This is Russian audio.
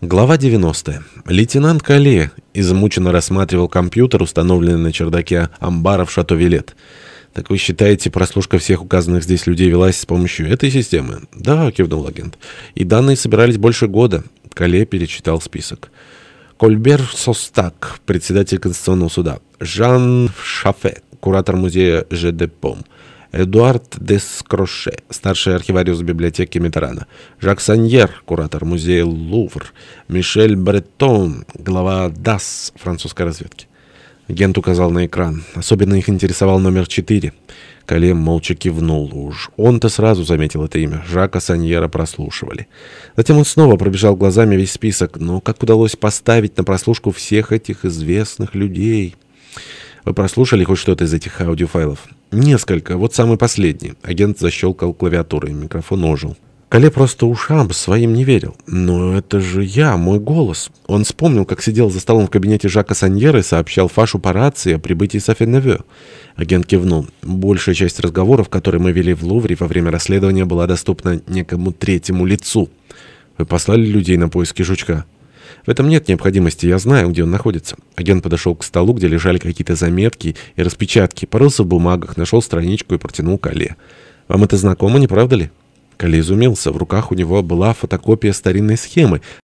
Глава 90. Лейтенант Кале измученно рассматривал компьютер, установленный на чердаке амбара в Шато-Вилет. «Так вы считаете, прослушка всех указанных здесь людей велась с помощью этой системы?» «Да», — кивнул агент. «И данные собирались больше года». Кале перечитал список. Кольбер Состак, председатель Конституционного суда. Жан Шафе, куратор музея Жедепом. Эдуард Дескроше, старший архивариус библиотеки Митерана, Жак Саньер, куратор музея Лувр, Мишель Бретон, глава ДАС французской разведки. Агент указал на экран. Особенно их интересовал номер 4. Калем молча кивнул. Уж он-то сразу заметил это имя. Жака Саньера прослушивали. Затем он снова пробежал глазами весь список. Но как удалось поставить на прослушку всех этих известных людей? Вы прослушали хоть что-то из этих аудиофайлов? Несколько. Вот самый последний. Агент защелкал клавиатурой. Микрофон ожил. Кале просто ушам своим не верил. «Но это же я, мой голос». Он вспомнил, как сидел за столом в кабинете Жака Саньера и сообщал Фашу по рации о прибытии Софи-Неве. Агент кивнул. Большая часть разговоров, которые мы вели в Лувре во время расследования, была доступна некому третьему лицу. Вы послали людей на поиски жучка? В этом нет необходимости, я знаю, где он находится. Агент подошел к столу, где лежали какие-то заметки и распечатки, порылся в бумагах, нашел страничку и протянул Кале. «Вам это знакомо, не правда ли?» Кале изумился. В руках у него была фотокопия старинной схемы,